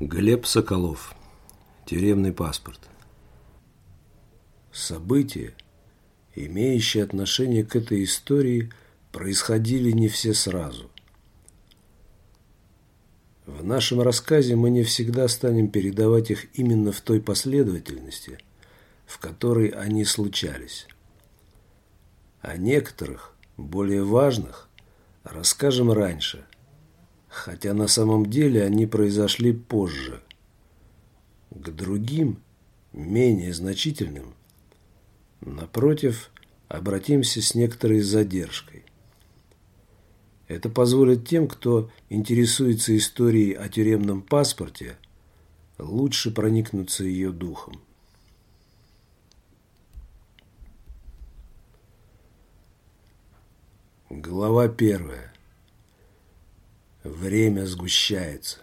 Глеб Соколов. Тюремный паспорт. События, имеющие отношение к этой истории, происходили не все сразу. В нашем рассказе мы не всегда станем передавать их именно в той последовательности, в которой они случались. О некоторых, более важных, расскажем раньше – хотя на самом деле они произошли позже. К другим, менее значительным, напротив, обратимся с некоторой задержкой. Это позволит тем, кто интересуется историей о тюремном паспорте, лучше проникнуться ее духом. Глава первая. Время сгущается.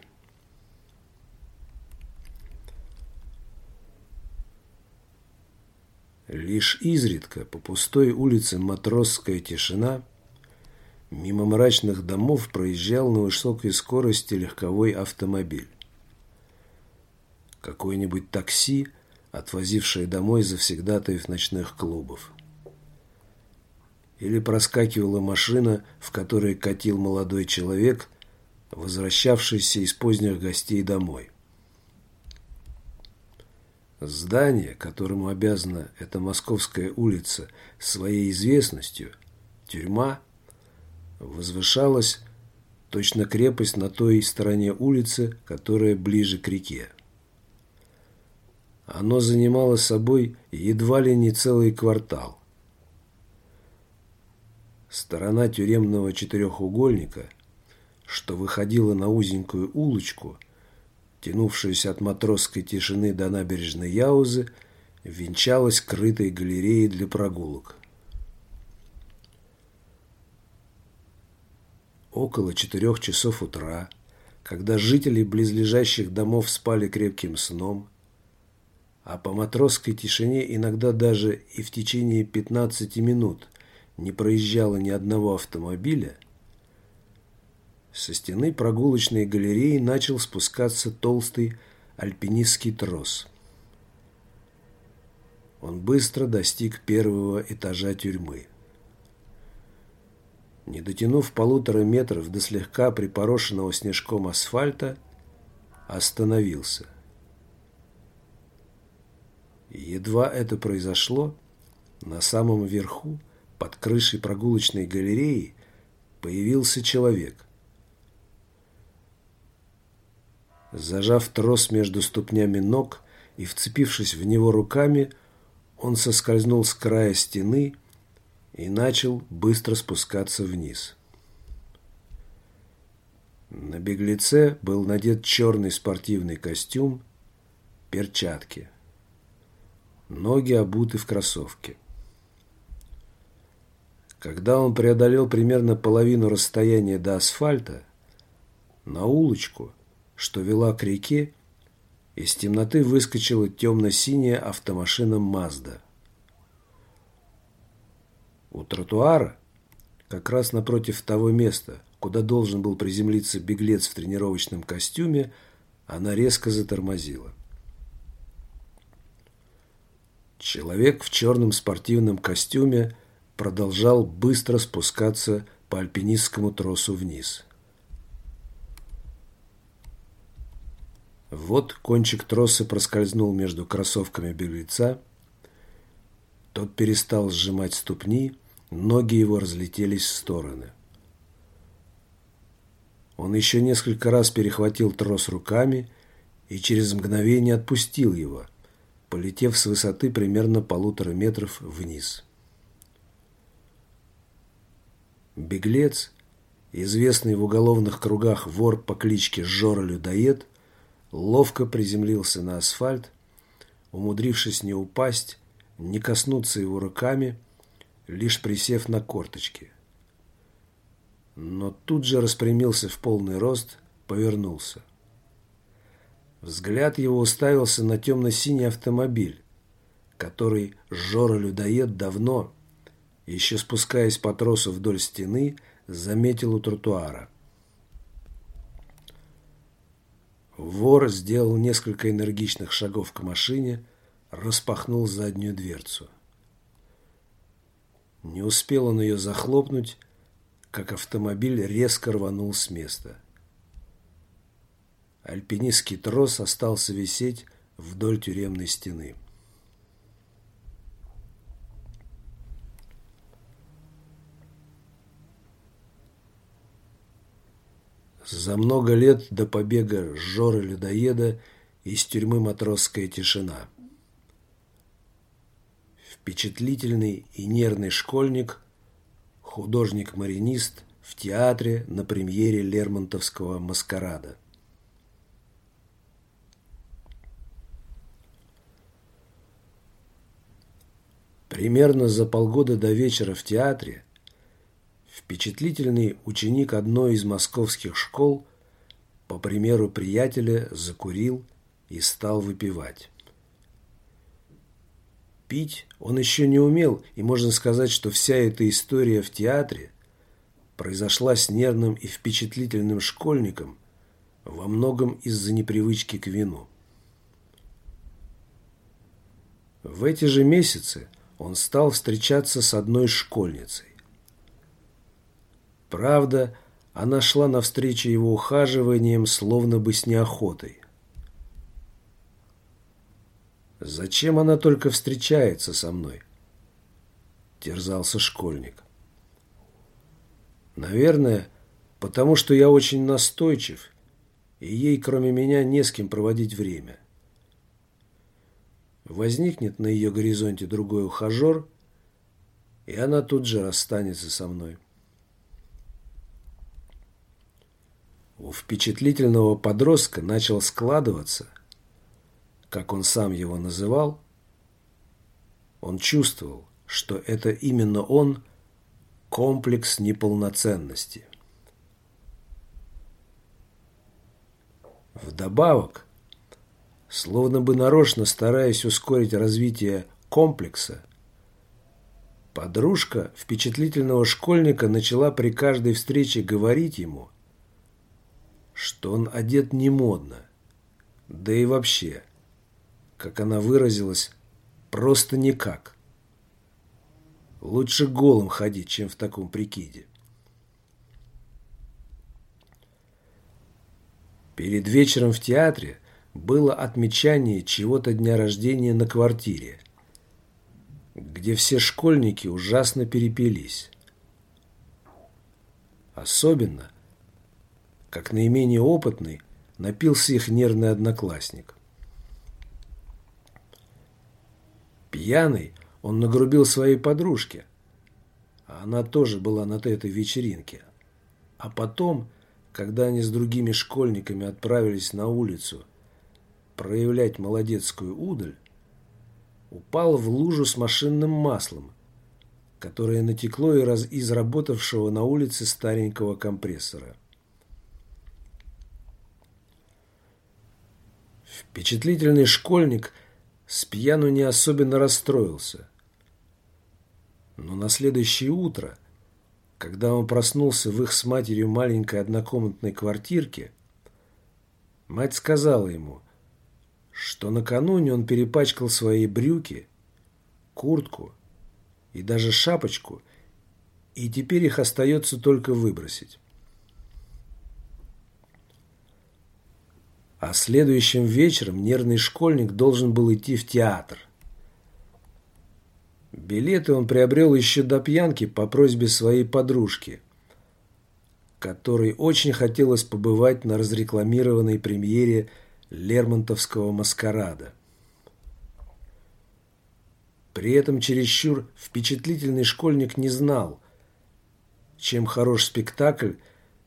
Лишь изредка по пустой улице Матросская тишина мимо мрачных домов проезжал на высокой скорости легковой автомобиль. Какое-нибудь такси, отвозившее домой завсегдатаев ночных клубов. Или проскакивала машина, в которой катил молодой человек возвращавшийся из поздних гостей домой. Здание, которому обязана эта московская улица своей известностью, тюрьма, возвышалась точно крепость на той стороне улицы, которая ближе к реке. Оно занимало собой едва ли не целый квартал. Сторона тюремного четырехугольника что выходило на узенькую улочку, тянувшуюся от матросской тишины до набережной Яузы, венчалась крытой галереей для прогулок. Около четырех часов утра, когда жители близлежащих домов спали крепким сном, а по матросской тишине иногда даже и в течение 15 минут не проезжало ни одного автомобиля, со стены прогулочной галереи начал спускаться толстый альпинистский трос. Он быстро достиг первого этажа тюрьмы. Не дотянув полутора метров до слегка припорошенного снежком асфальта, остановился. Едва это произошло, на самом верху, под крышей прогулочной галереи, появился человек. Зажав трос между ступнями ног и вцепившись в него руками, он соскользнул с края стены и начал быстро спускаться вниз. На беглеце был надет черный спортивный костюм, перчатки. Ноги обуты в кроссовки. Когда он преодолел примерно половину расстояния до асфальта, на улочку – что вела к реке, из темноты выскочила темно-синяя автомашина «Мазда». У тротуара, как раз напротив того места, куда должен был приземлиться беглец в тренировочном костюме, она резко затормозила. Человек в черном спортивном костюме продолжал быстро спускаться по альпинистскому тросу вниз. Вот кончик троса проскользнул между кроссовками беглеца. Тот перестал сжимать ступни, ноги его разлетелись в стороны. Он еще несколько раз перехватил трос руками и через мгновение отпустил его, полетев с высоты примерно полутора метров вниз. Беглец, известный в уголовных кругах вор по кличке Жора-людоед, ловко приземлился на асфальт, умудрившись не упасть, не коснуться его руками, лишь присев на корточки. Но тут же распрямился в полный рост, повернулся. Взгляд его уставился на темно-синий автомобиль, который Жора-людоед давно, еще спускаясь по тросу вдоль стены, заметил у тротуара. Вор сделал несколько энергичных шагов к машине, распахнул заднюю дверцу. Не успел он ее захлопнуть, как автомобиль резко рванул с места. Альпинистский трос остался висеть вдоль тюремной стены. За много лет до побега Жоры-людоеда из тюрьмы матросская тишина. Впечатлительный и нервный школьник, художник-маринист в театре на премьере Лермонтовского «Маскарада». Примерно за полгода до вечера в театре Впечатлительный ученик одной из московских школ, по примеру приятеля, закурил и стал выпивать. Пить он еще не умел, и можно сказать, что вся эта история в театре произошла с нервным и впечатлительным школьником во многом из-за непривычки к вину. В эти же месяцы он стал встречаться с одной школьницей. Правда, она шла навстречу его ухаживаниям, словно бы с неохотой. «Зачем она только встречается со мной?» – терзался школьник. «Наверное, потому что я очень настойчив, и ей, кроме меня, не с кем проводить время. Возникнет на ее горизонте другой ухажер, и она тут же расстанется со мной». У впечатлительного подростка начал складываться, как он сам его называл, он чувствовал, что это именно он комплекс неполноценности. Вдобавок, словно бы нарочно стараясь ускорить развитие комплекса, подружка впечатлительного школьника начала при каждой встрече говорить ему – что он одет не модно. Да и вообще, как она выразилась, просто никак. Лучше голым ходить, чем в таком прикиде. Перед вечером в театре было отмечание чего-то дня рождения на квартире, где все школьники ужасно перепились. Особенно как наименее опытный, напился их нервный одноклассник. Пьяный он нагрубил своей подружке, а она тоже была на этой вечеринке. А потом, когда они с другими школьниками отправились на улицу проявлять молодецкую удаль, упал в лужу с машинным маслом, которое натекло из работавшего на улице старенького компрессора. Впечатлительный школьник с пьяну не особенно расстроился. Но на следующее утро, когда он проснулся в их с матерью маленькой однокомнатной квартирке, мать сказала ему, что накануне он перепачкал свои брюки, куртку и даже шапочку, и теперь их остается только выбросить. А следующим вечером нервный школьник должен был идти в театр. Билеты он приобрел еще до пьянки по просьбе своей подружки, которой очень хотелось побывать на разрекламированной премьере Лермонтовского «Маскарада». При этом чересчур впечатлительный школьник не знал, чем хорош спектакль,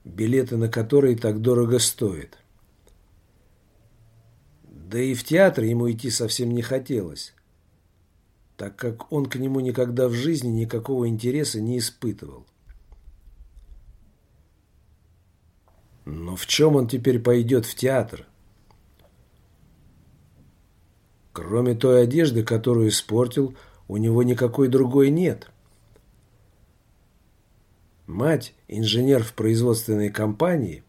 билеты на который так дорого стоят. Да и в театр ему идти совсем не хотелось, так как он к нему никогда в жизни никакого интереса не испытывал. Но в чем он теперь пойдет в театр? Кроме той одежды, которую испортил, у него никакой другой нет. Мать, инженер в производственной компании,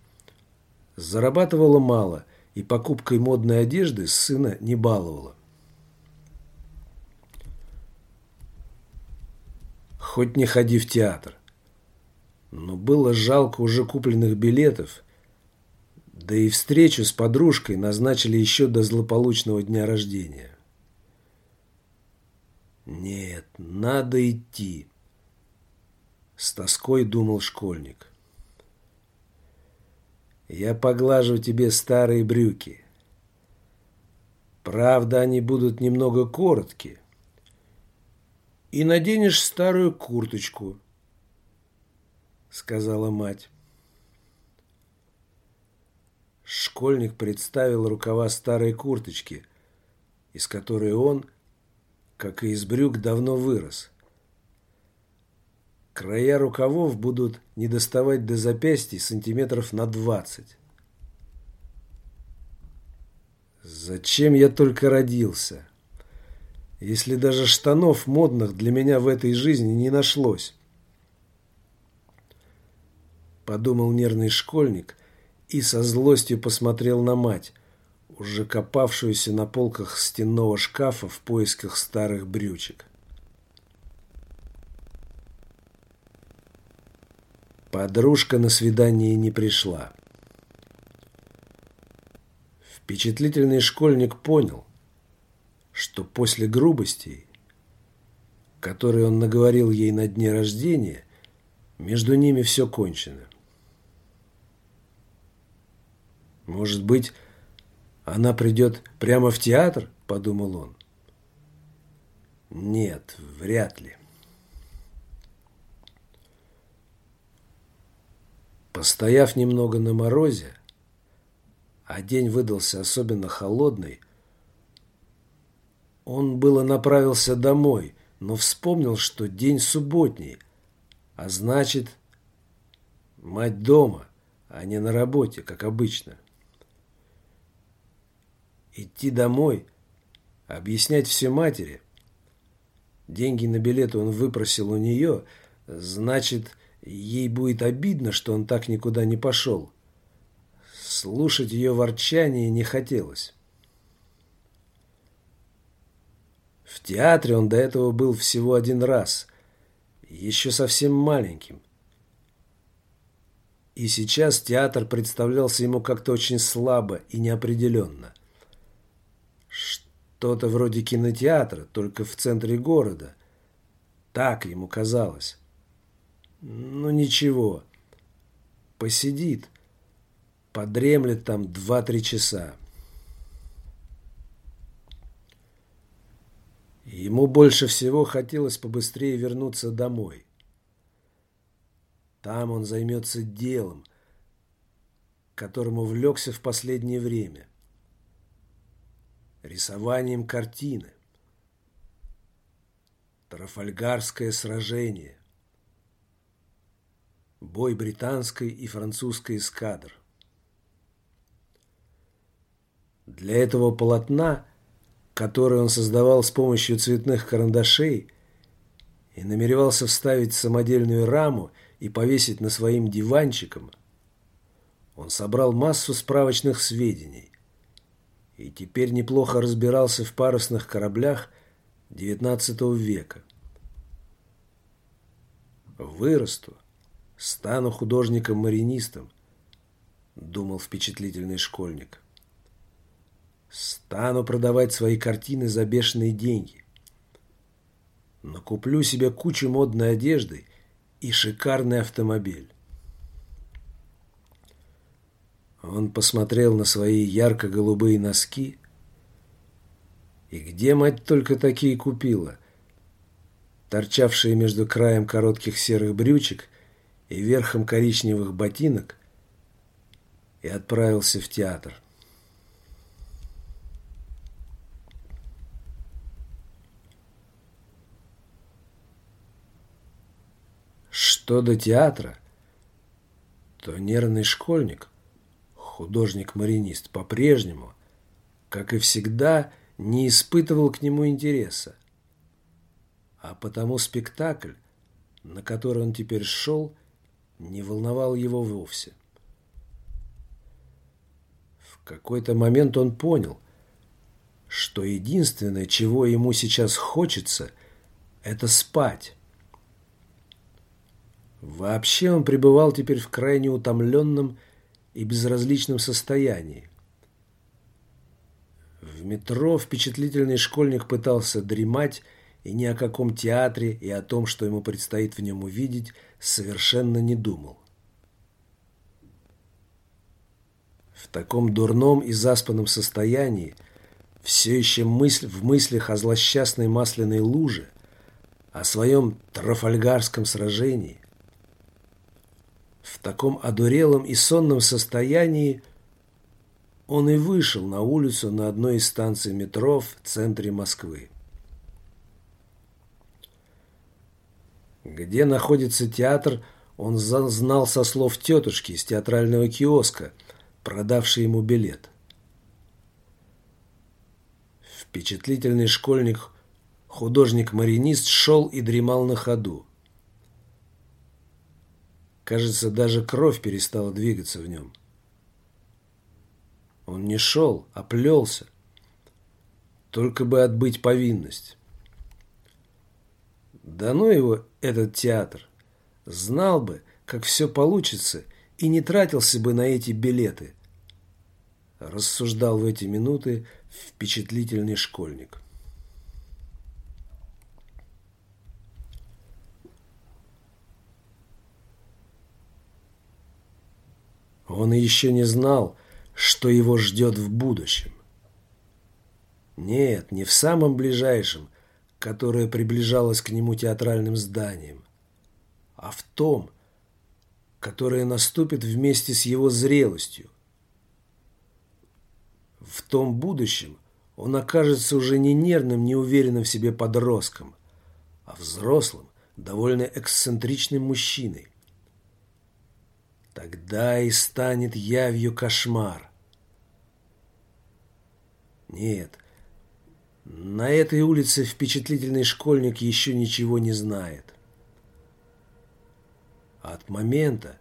зарабатывала мало и покупкой модной одежды сына не баловала. Хоть не ходи в театр. Но было жалко уже купленных билетов, да и встречу с подружкой назначили еще до злополучного дня рождения. Нет, надо идти. С тоской думал школьник. Я поглажу тебе старые брюки. Правда, они будут немного короткие. И наденешь старую курточку, сказала мать. Школьник представил рукава старой курточки, из которой он, как и из брюк, давно вырос. Края рукавов будут не доставать до запястья сантиметров на двадцать. Зачем я только родился? Если даже штанов модных для меня в этой жизни не нашлось. Подумал нервный школьник и со злостью посмотрел на мать, уже копавшуюся на полках стенного шкафа в поисках старых брючек. Подружка на свидание не пришла. Впечатлительный школьник понял, что после грубостей, которые он наговорил ей на дне рождения, между ними все кончено. Может быть, она придет прямо в театр, подумал он. Нет, вряд ли. Постояв немного на морозе, а день выдался особенно холодный, он было направился домой, но вспомнил, что день субботний, а значит, мать дома, а не на работе, как обычно. Идти домой, объяснять все матери. Деньги на билеты он выпросил у нее, значит, Ей будет обидно, что он так никуда не пошел. Слушать ее ворчание не хотелось. В театре он до этого был всего один раз, еще совсем маленьким. И сейчас театр представлялся ему как-то очень слабо и неопределенно. Что-то вроде кинотеатра, только в центре города. Так ему казалось. Ну ничего, посидит, подремлет там два-три часа. Ему больше всего хотелось побыстрее вернуться домой. Там он займется делом, которому влекся в последнее время. Рисованием картины. Трафальгарское сражение бой британской и французской эскадр. Для этого полотна, которое он создавал с помощью цветных карандашей и намеревался вставить самодельную раму и повесить на своим диванчиком, он собрал массу справочных сведений и теперь неплохо разбирался в парусных кораблях XIX века. Вырасту, Стану художником-маринистом, думал впечатлительный школьник. Стану продавать свои картины за бешеные деньги. Накуплю себе кучу модной одежды и шикарный автомобиль. Он посмотрел на свои ярко-голубые носки. И где, мать, только такие купила? Торчавшие между краем коротких серых брючек – и верхом коричневых ботинок и отправился в театр. Что до театра, то нервный школьник, художник-маринист, по-прежнему, как и всегда, не испытывал к нему интереса. А потому спектакль, на который он теперь шел, не волновал его вовсе. В какой-то момент он понял, что единственное, чего ему сейчас хочется, это спать. Вообще он пребывал теперь в крайне утомленном и безразличном состоянии. В метро впечатлительный школьник пытался дремать и ни о каком театре и о том, что ему предстоит в нем увидеть, совершенно не думал. В таком дурном и заспанном состоянии все еще мысль в мыслях о злосчастной масляной луже, о своем трафальгарском сражении, в таком одурелом и сонном состоянии он и вышел на улицу на одной из станций метро в центре Москвы. Где находится театр, он знал со слов тетушки из театрального киоска, продавшей ему билет. Впечатлительный школьник, художник-маринист, шел и дремал на ходу. Кажется, даже кровь перестала двигаться в нем. Он не шел, а плелся. Только бы отбыть повинность. Да ну его, этот театр. Знал бы, как все получится, и не тратился бы на эти билеты. Рассуждал в эти минуты впечатлительный школьник. Он еще не знал, что его ждет в будущем. Нет, не в самом ближайшем, которое приближалось к нему театральным зданием, а в том, которое наступит вместе с его зрелостью. В том будущем он окажется уже не нервным, неуверенным в себе подростком, а взрослым, довольно эксцентричным мужчиной. Тогда и станет явью кошмар. Нет, на этой улице впечатлительный школьник еще ничего не знает. От момента,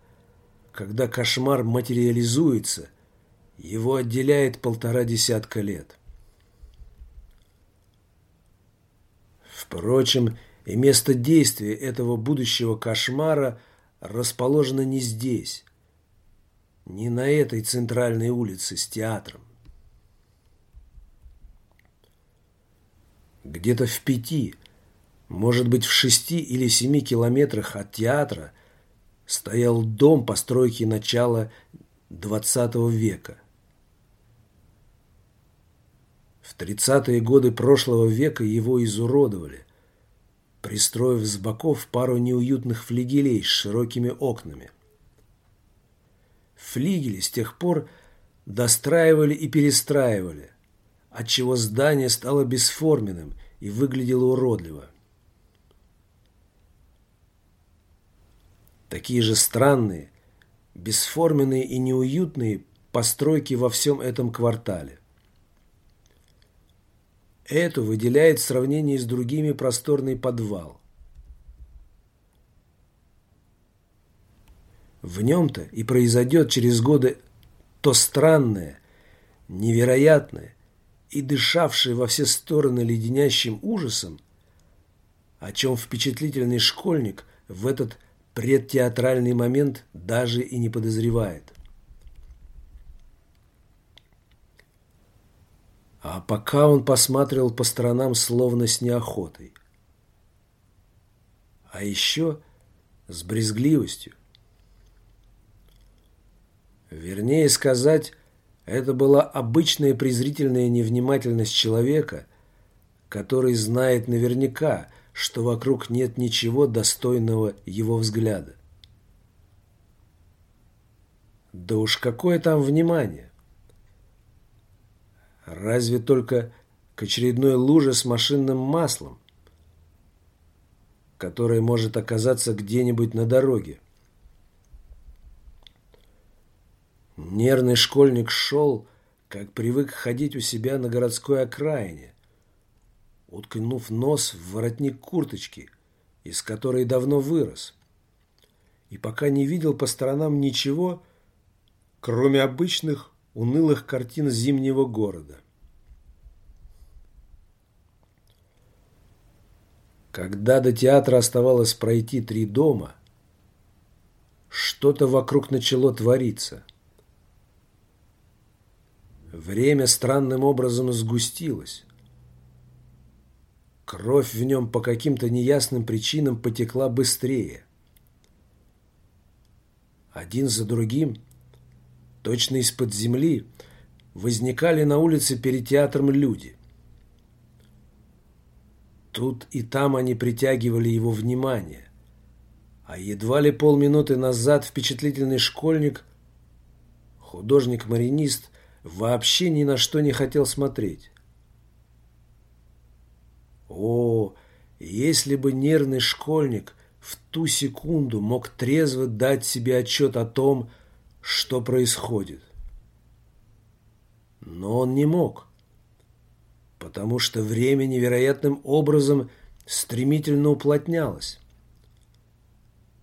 когда кошмар материализуется, его отделяет полтора десятка лет. Впрочем, и место действия этого будущего кошмара расположено не здесь, не на этой центральной улице с театром. Где-то в пяти, может быть в шести или семи километрах от театра стоял дом постройки начала XX века. В тридцатые годы прошлого века его изуродовали, пристроив с боков пару неуютных флигелей с широкими окнами. Флигели с тех пор достраивали и перестраивали – отчего здание стало бесформенным и выглядело уродливо. Такие же странные, бесформенные и неуютные постройки во всем этом квартале. Эту выделяет в сравнении с другими просторный подвал. В нем-то и произойдет через годы то странное, невероятное, и дышавший во все стороны леденящим ужасом, о чем впечатлительный школьник в этот предтеатральный момент даже и не подозревает. А пока он посматривал по сторонам словно с неохотой. А еще с брезгливостью. Вернее сказать, это была обычная презрительная невнимательность человека, который знает наверняка, что вокруг нет ничего достойного его взгляда. Да уж какое там внимание! Разве только к очередной луже с машинным маслом, которая может оказаться где-нибудь на дороге. Нервный школьник шел, как привык ходить у себя на городской окраине, уткнув нос в воротник курточки, из которой давно вырос, и пока не видел по сторонам ничего, кроме обычных унылых картин зимнего города. Когда до театра оставалось пройти три дома, что-то вокруг начало твориться. Время странным образом сгустилось. Кровь в нем по каким-то неясным причинам потекла быстрее. Один за другим, точно из-под земли, возникали на улице перед театром люди. Тут и там они притягивали его внимание. А едва ли полминуты назад впечатлительный школьник, художник-маринист, вообще ни на что не хотел смотреть. О, если бы нервный школьник в ту секунду мог трезво дать себе отчет о том, что происходит. Но он не мог, потому что время невероятным образом стремительно уплотнялось.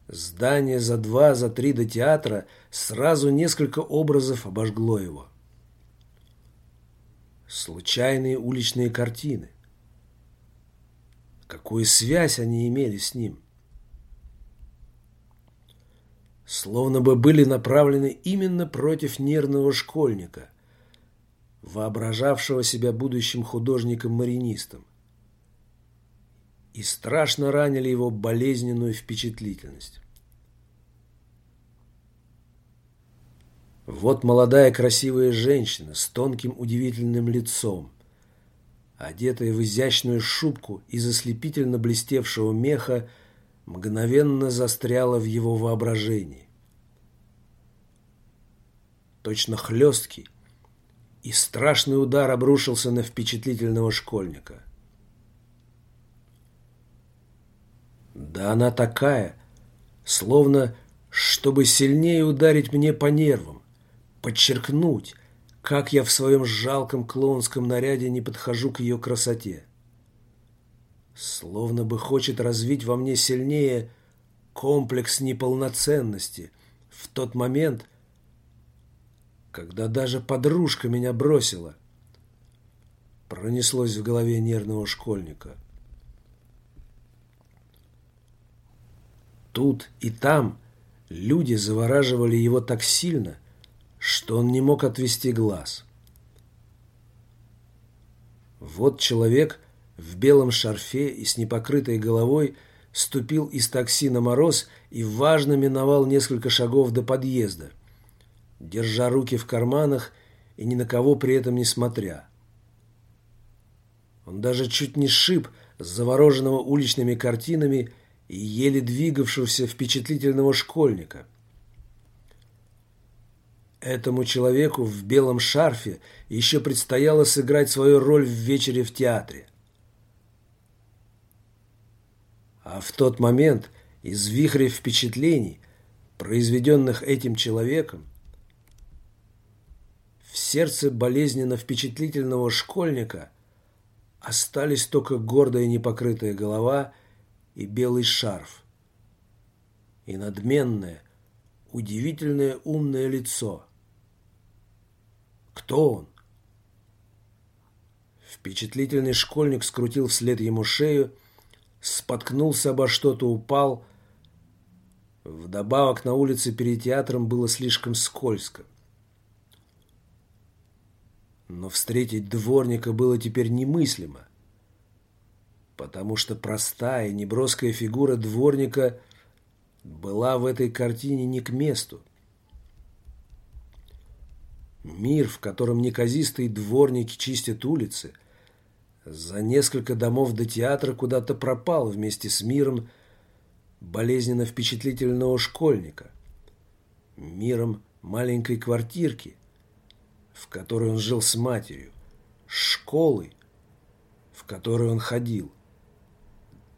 Здание за два, за три до театра сразу несколько образов обожгло его. Случайные уличные картины. Какую связь они имели с ним? Словно бы были направлены именно против нервного школьника, воображавшего себя будущим художником-маринистом. И страшно ранили его болезненную впечатлительность. Вот молодая красивая женщина с тонким удивительным лицом, одетая в изящную шубку из ослепительно блестевшего меха, мгновенно застряла в его воображении. Точно хлесткий и страшный удар обрушился на впечатлительного школьника. Да она такая, словно, чтобы сильнее ударить мне по нервам, подчеркнуть, как я в своем жалком клоунском наряде не подхожу к ее красоте. Словно бы хочет развить во мне сильнее комплекс неполноценности в тот момент, когда даже подружка меня бросила. Пронеслось в голове нервного школьника. Тут и там люди завораживали его так сильно, что он не мог отвести глаз. Вот человек в белом шарфе и с непокрытой головой ступил из такси на мороз и важно миновал несколько шагов до подъезда, держа руки в карманах и ни на кого при этом не смотря. Он даже чуть не шиб завороженного уличными картинами и еле двигавшегося впечатлительного школьника – Этому человеку в белом шарфе еще предстояло сыграть свою роль в вечере в театре. А в тот момент из вихря впечатлений, произведенных этим человеком, в сердце болезненно впечатлительного школьника остались только гордая непокрытая голова и белый шарф, и надменное, удивительное умное лицо – кто он? Впечатлительный школьник скрутил вслед ему шею, споткнулся обо что-то, упал. Вдобавок на улице перед театром было слишком скользко. Но встретить дворника было теперь немыслимо, потому что простая, неброская фигура дворника была в этой картине не к месту. Мир, в котором неказистые дворники чистят улицы, за несколько домов до театра куда-то пропал вместе с миром болезненно впечатлительного школьника, миром маленькой квартирки, в которой он жил с матерью, школой, в которой он ходил,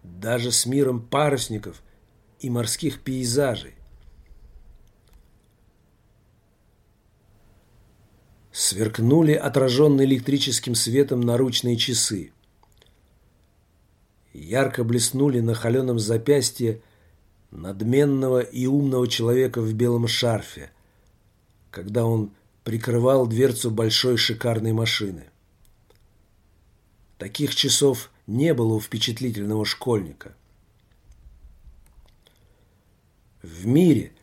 даже с миром парусников и морских пейзажей, Сверкнули отраженные электрическим светом наручные часы. Ярко блеснули на холеном запястье надменного и умного человека в белом шарфе, когда он прикрывал дверцу большой шикарной машины. Таких часов не было у впечатлительного школьника. В мире,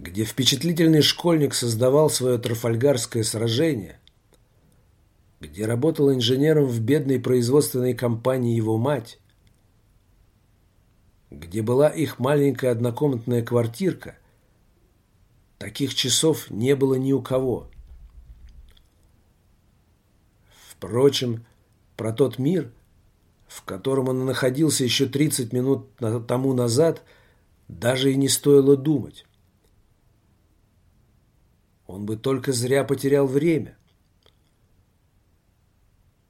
где впечатлительный школьник создавал свое трафальгарское сражение, где работал инженером в бедной производственной компании его мать, где была их маленькая однокомнатная квартирка, таких часов не было ни у кого. Впрочем, про тот мир, в котором он находился еще 30 минут тому назад, даже и не стоило думать. Он бы только зря потерял время,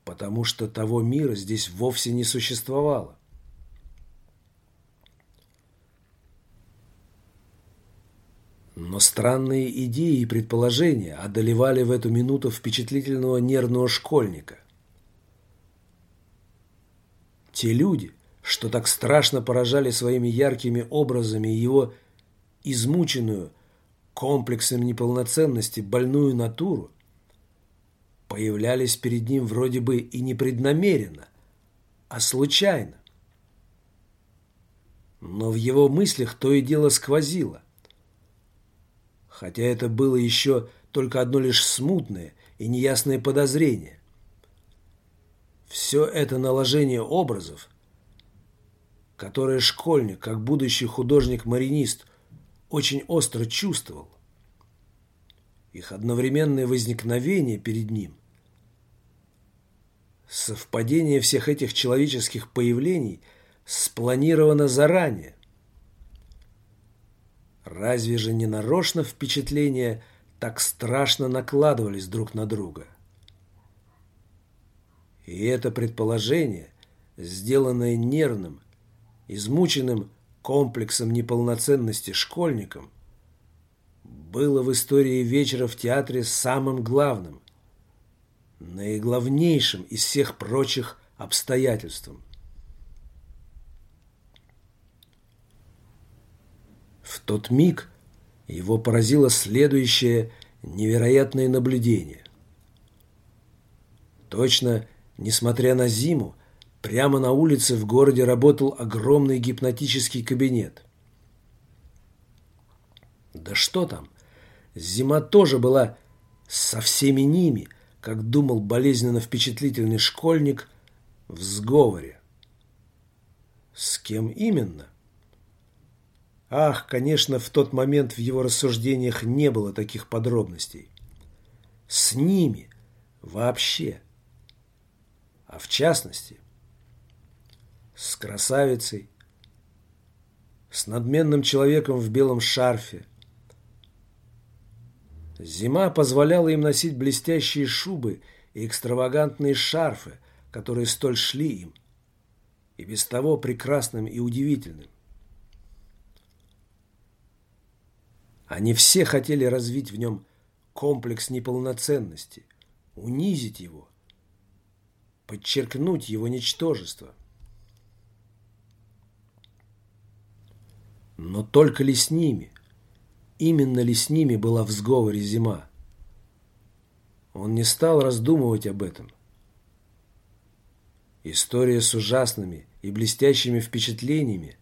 потому что того мира здесь вовсе не существовало. Но странные идеи и предположения одолевали в эту минуту впечатлительного нервного школьника – те люди, что так страшно поражали своими яркими образами его измученную комплексом неполноценности больную натуру, появлялись перед ним вроде бы и непреднамеренно, а случайно. Но в его мыслях то и дело сквозило. Хотя это было еще только одно лишь смутное и неясное подозрение. Все это наложение образов, которое школьник, как будущий художник-маринист, очень остро чувствовал, их одновременное возникновение перед ним, совпадение всех этих человеческих появлений спланировано заранее. Разве же не нарочно впечатления так страшно накладывались друг на друга – и это предположение, сделанное нервным, измученным комплексом неполноценности школьником, было в истории вечера в театре самым главным, наиглавнейшим из всех прочих обстоятельством. В тот миг его поразило следующее невероятное наблюдение. Точно Несмотря на зиму, прямо на улице в городе работал огромный гипнотический кабинет. Да что там, зима тоже была со всеми ними, как думал болезненно впечатлительный школьник, в сговоре. С кем именно? Ах, конечно, в тот момент в его рассуждениях не было таких подробностей. С ними вообще а в частности с красавицей, с надменным человеком в белом шарфе. Зима позволяла им носить блестящие шубы и экстравагантные шарфы, которые столь шли им, и без того прекрасным и удивительным. Они все хотели развить в нем комплекс неполноценности, унизить его, подчеркнуть его ничтожество. Но только ли с ними, именно ли с ними была в сговоре зима? Он не стал раздумывать об этом. История с ужасными и блестящими впечатлениями,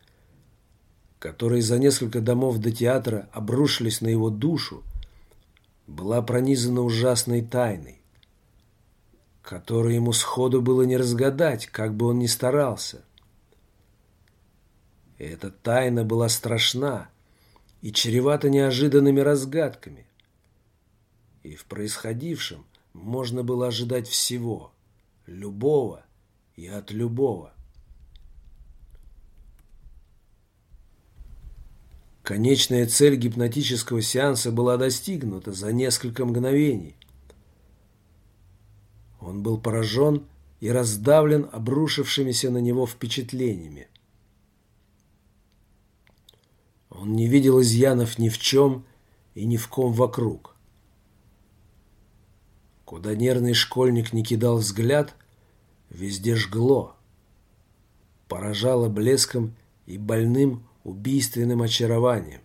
которые за несколько домов до театра обрушились на его душу, была пронизана ужасной тайной которую ему сходу было не разгадать, как бы он ни старался. Эта тайна была страшна и чревата неожиданными разгадками. И в происходившем можно было ожидать всего, любого и от любого. Конечная цель гипнотического сеанса была достигнута за несколько мгновений. Он был поражен и раздавлен обрушившимися на него впечатлениями. Он не видел изъянов ни в чем и ни в ком вокруг. Куда нервный школьник не кидал взгляд, везде жгло, поражало блеском и больным убийственным очарованием.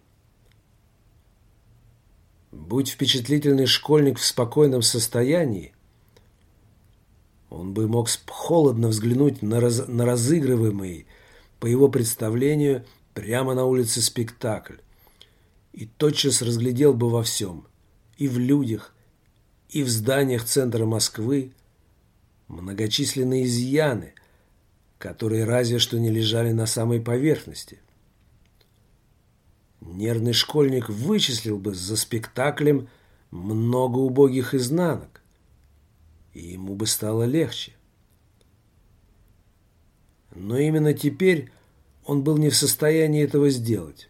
Будь впечатлительный школьник в спокойном состоянии, он бы мог холодно взглянуть на, раз, на разыгрываемый, по его представлению, прямо на улице спектакль, и тотчас разглядел бы во всем, и в людях, и в зданиях центра Москвы, многочисленные изъяны, которые разве что не лежали на самой поверхности. Нервный школьник вычислил бы за спектаклем много убогих изнанок, и ему бы стало легче. Но именно теперь он был не в состоянии этого сделать.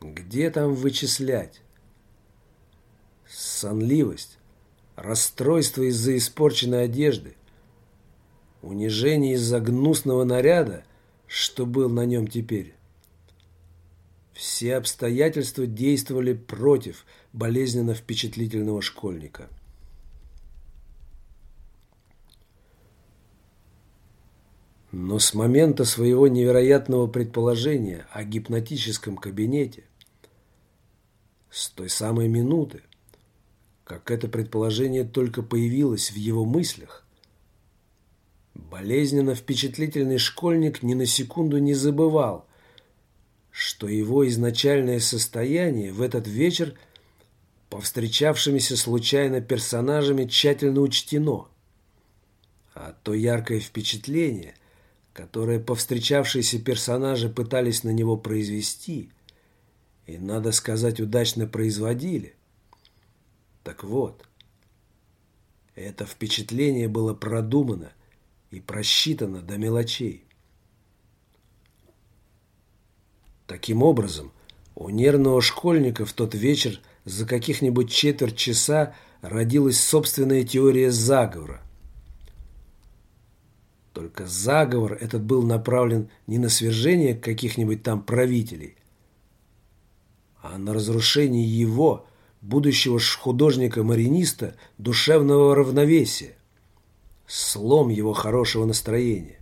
Где там вычислять? Сонливость, расстройство из-за испорченной одежды, унижение из-за гнусного наряда, что был на нем теперь. Все обстоятельства действовали против болезненно впечатлительного школьника. Но с момента своего невероятного предположения о гипнотическом кабинете, с той самой минуты, как это предположение только появилось в его мыслях, болезненно впечатлительный школьник ни на секунду не забывал, что его изначальное состояние в этот вечер по встречавшимися случайно персонажами тщательно учтено, а то яркое впечатление, которое повстречавшиеся персонажи пытались на него произвести, и, надо сказать, удачно производили. Так вот, это впечатление было продумано и просчитано до мелочей. Таким образом, у нервного школьника в тот вечер за каких-нибудь четверть часа родилась собственная теория заговора. Только заговор этот был направлен не на свержение каких-нибудь там правителей, а на разрушение его, будущего художника-мариниста, душевного равновесия, слом его хорошего настроения.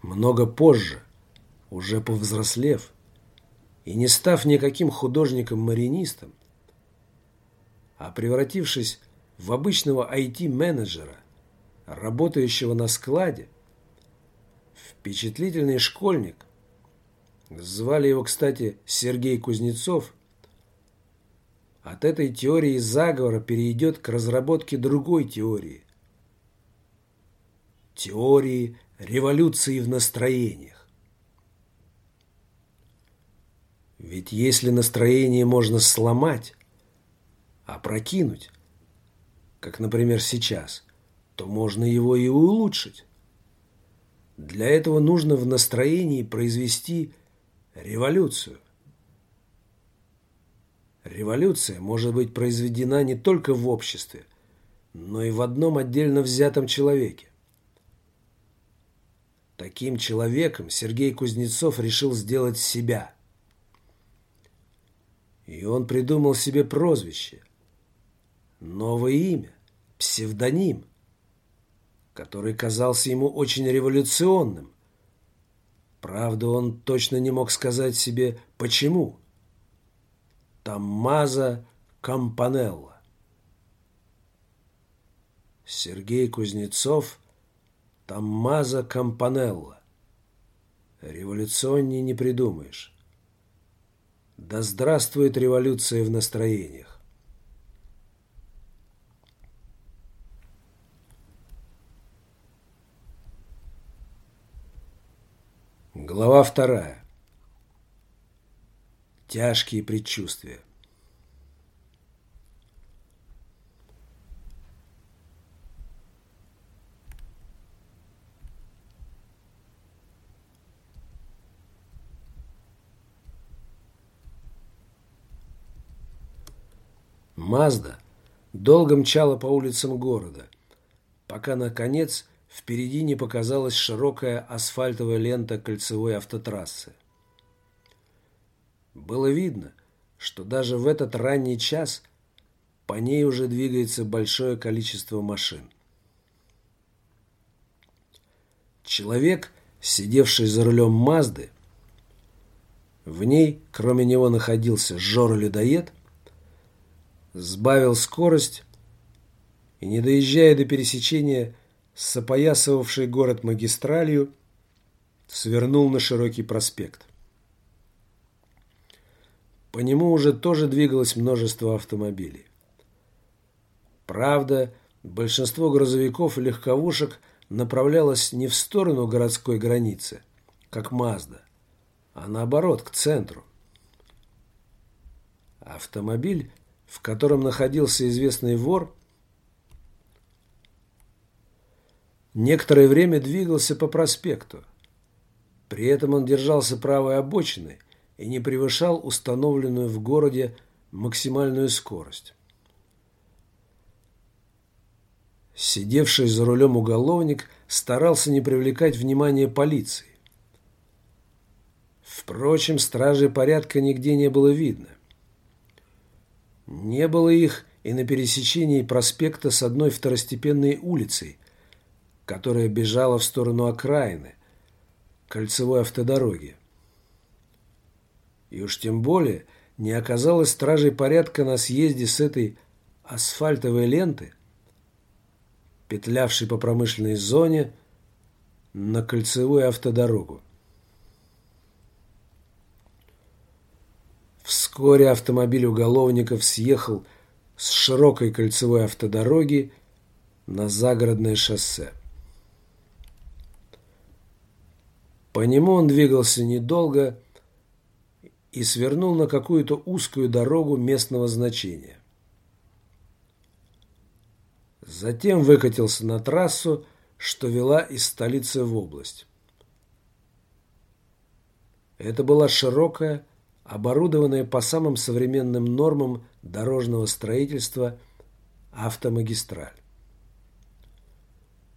Много позже, уже повзрослев и не став никаким художником-маринистом, а превратившись в обычного IT-менеджера, работающего на складе, впечатлительный школьник, звали его, кстати, Сергей Кузнецов, от этой теории заговора перейдет к разработке другой теории. Теории революции в настроениях. Ведь если настроение можно сломать, опрокинуть, как, например, сейчас, то можно его и улучшить. Для этого нужно в настроении произвести революцию. Революция может быть произведена не только в обществе, но и в одном отдельно взятом человеке. Таким человеком Сергей Кузнецов решил сделать себя. И он придумал себе прозвище, новое имя, псевдоним, который казался ему очень революционным. Правда, он точно не мог сказать себе, почему. Таммаза Кампанелла. Сергей Кузнецов – Таммазо Кампанелло. Революционней не придумаешь. Да здравствует революция в настроениях. Глава вторая. Тяжкие предчувствия. Мазда долго мчала по улицам города, пока, наконец, впереди не показалась широкая асфальтовая лента кольцевой автотрассы. Было видно, что даже в этот ранний час по ней уже двигается большое количество машин. Человек, сидевший за рулем Мазды, В ней, кроме него, находился Жора-людоед, сбавил скорость и, не доезжая до пересечения с город магистралью, свернул на широкий проспект. По нему уже тоже двигалось множество автомобилей. Правда, большинство грузовиков и легковушек направлялось не в сторону городской границы, как Мазда, а наоборот, к центру. Автомобиль, в котором находился известный вор, некоторое время двигался по проспекту. При этом он держался правой обочины и не превышал установленную в городе максимальную скорость. Сидевший за рулем уголовник старался не привлекать внимания полиции. Впрочем, стражей порядка нигде не было видно. Не было их и на пересечении проспекта с одной второстепенной улицей, которая бежала в сторону окраины, кольцевой автодороги. И уж тем более не оказалось стражей порядка на съезде с этой асфальтовой ленты, петлявшей по промышленной зоне на кольцевую автодорогу. Вскоре автомобиль уголовников съехал с широкой кольцевой автодороги на загородное шоссе. По нему он двигался недолго и свернул на какую-то узкую дорогу местного значения. Затем выкатился на трассу, что вела из столицы в область. Это была широкая, оборудованная по самым современным нормам дорожного строительства автомагистраль.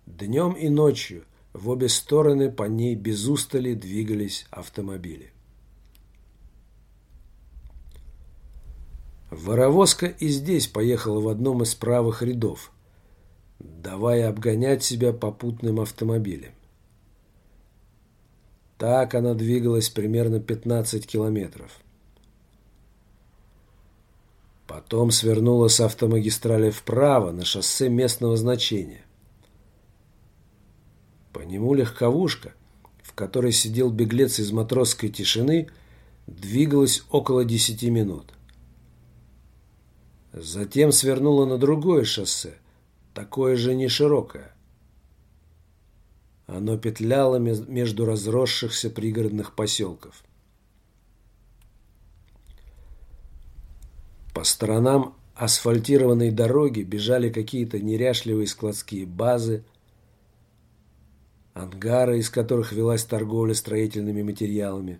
Днем и ночью в обе стороны по ней без устали двигались автомобили. Воровозка и здесь поехала в одном из правых рядов, давая обгонять себя попутным автомобилем. Так она двигалась примерно 15 километров. Потом свернула с автомагистрали вправо на шоссе местного значения. По нему легковушка, в которой сидел беглец из матросской тишины, двигалась около 10 минут. Затем свернула на другое шоссе, такое же неширокое. Оно петляло между разросшихся пригородных поселков. По сторонам асфальтированной дороги бежали какие-то неряшливые складские базы, ангары, из которых велась торговля строительными материалами.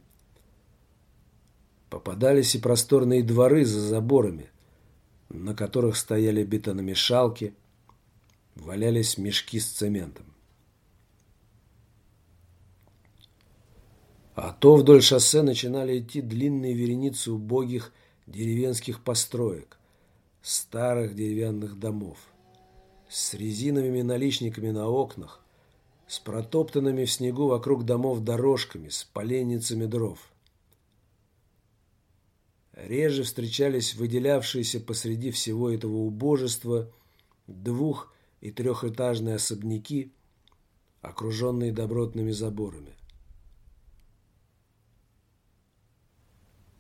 Попадались и просторные дворы за заборами, на которых стояли бетономешалки, валялись мешки с цементом. А то вдоль шоссе начинали идти длинные вереницы убогих деревенских построек, старых деревянных домов, с резиновыми наличниками на окнах, с протоптанными в снегу вокруг домов дорожками, с поленницами дров. Реже встречались выделявшиеся посреди всего этого убожества двух- и трехэтажные особняки, окруженные добротными заборами.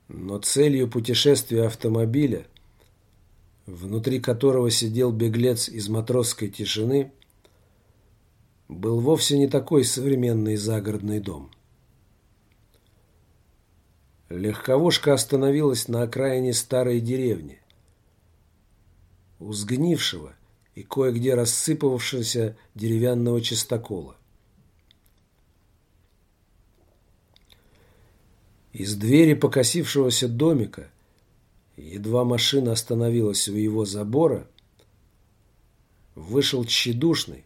Но целью путешествия автомобиля, внутри которого сидел беглец из матросской тишины, был вовсе не такой современный загородный дом. Легковушка остановилась на окраине старой деревни. У сгнившего и кое-где рассыпавшегося деревянного чистокола. Из двери покосившегося домика, едва машина остановилась у его забора, вышел тщедушный,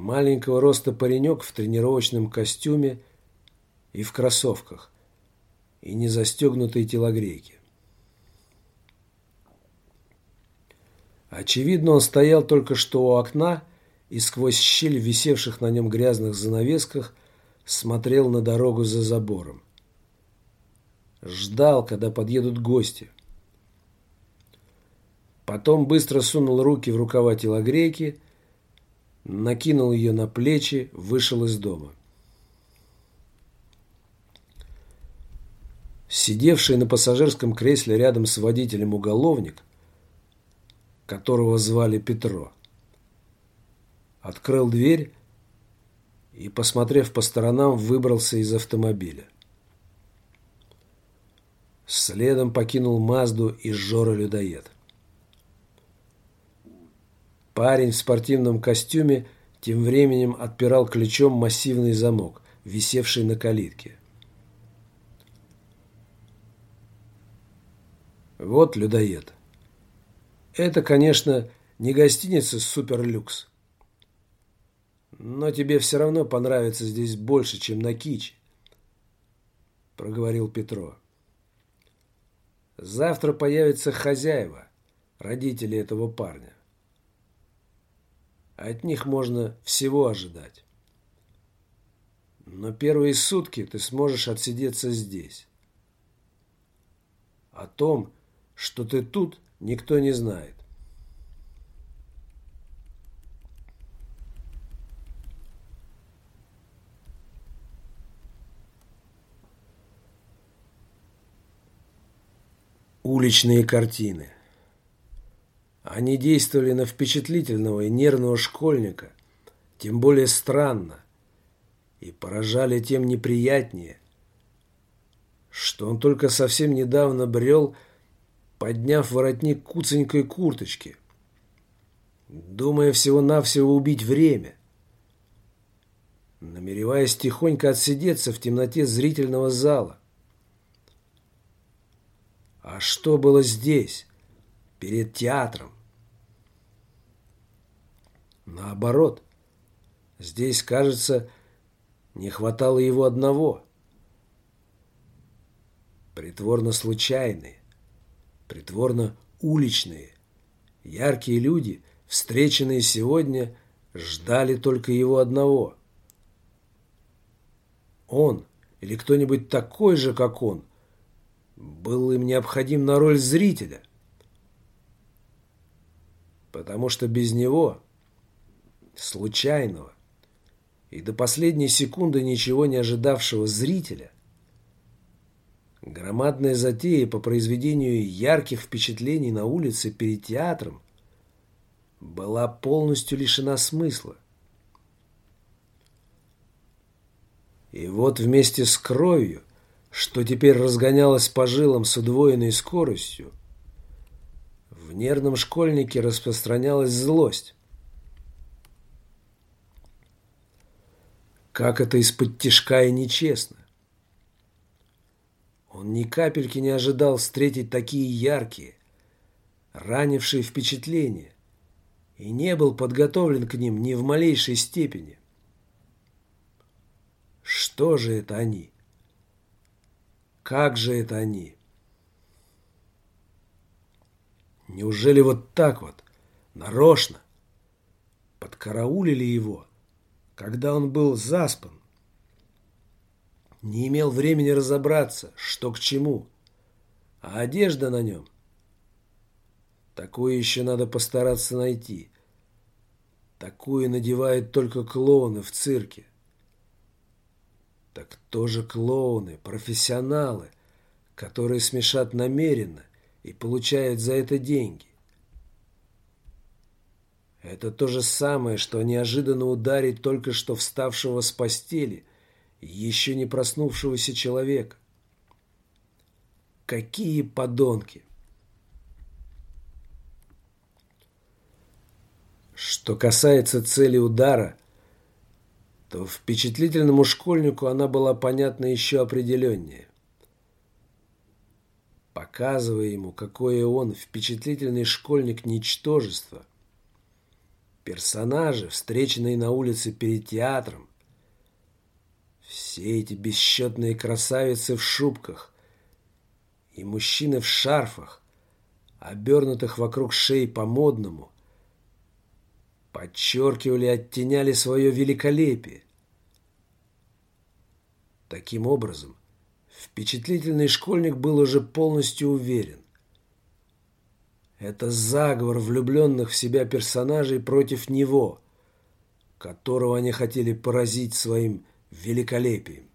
маленького роста паренек в тренировочном костюме и в кроссовках, и не застегнутой телогрейке. Очевидно, он стоял только что у окна и сквозь щель висевших на нем грязных занавесках смотрел на дорогу за забором. ждал, когда подъедут гости. Потом быстро сунул руки в рукава телогрейки, накинул ее на плечи, вышел из дома. Сидевший на пассажирском кресле рядом с водителем уголовник, которого звали Петро, открыл дверь и, посмотрев по сторонам, выбрался из автомобиля. Следом покинул Мазду и Жора-людоед. Парень в спортивном костюме тем временем отпирал ключом массивный замок, висевший на калитке. Вот людоед. Это, конечно, не гостиница «Суперлюкс». Но тебе все равно понравится здесь больше, чем на Киче, проговорил Петро. Завтра появятся хозяева, родители этого парня. От них можно всего ожидать. Но первые сутки ты сможешь отсидеться здесь. О том, что ты тут, никто не знает. уличные картины. Они действовали на впечатлительного и нервного школьника, тем более странно, и поражали тем неприятнее, что он только совсем недавно брел, подняв воротник куценькой курточки, думая всего-навсего убить время, намереваясь тихонько отсидеться в темноте зрительного зала. А что было здесь, перед театром? Наоборот, здесь, кажется, не хватало его одного. Притворно случайные, притворно уличные, яркие люди, встреченные сегодня, ждали только его одного. Он или кто-нибудь такой же, как он, был им необходим на роль зрителя. Потому что без него, случайного и до последней секунды ничего не ожидавшего зрителя, громадная затея по произведению ярких впечатлений на улице перед театром была полностью лишена смысла. И вот вместе с кровью что теперь разгонялось по жилам с удвоенной скоростью, в нервном школьнике распространялась злость. Как это из-под тишка и нечестно. Он ни капельки не ожидал встретить такие яркие, ранившие впечатления, и не был подготовлен к ним ни в малейшей степени. Что же это они? Как же это они? Неужели вот так вот, нарочно, подкараулили его, когда он был заспан? Не имел времени разобраться, что к чему, а одежда на нем. Такую еще надо постараться найти. Такую надевают только клоуны в цирке. Так тоже клоуны, профессионалы, которые смешат намеренно и получают за это деньги. Это то же самое, что неожиданно ударить только что вставшего с постели еще не проснувшегося человека. Какие подонки! Что касается цели удара, то впечатлительному школьнику она была понятна еще определеннее. Показывая ему, какое он впечатлительный школьник ничтожества, персонажи, встреченные на улице перед театром, все эти бесчетные красавицы в шубках и мужчины в шарфах, обернутых вокруг шеи по-модному, подчеркивали, оттеняли свое великолепие. Таким образом, Впечатлительный школьник был уже полностью уверен. Это заговор влюбленных в себя персонажей против него, которого они хотели поразить своим великолепием.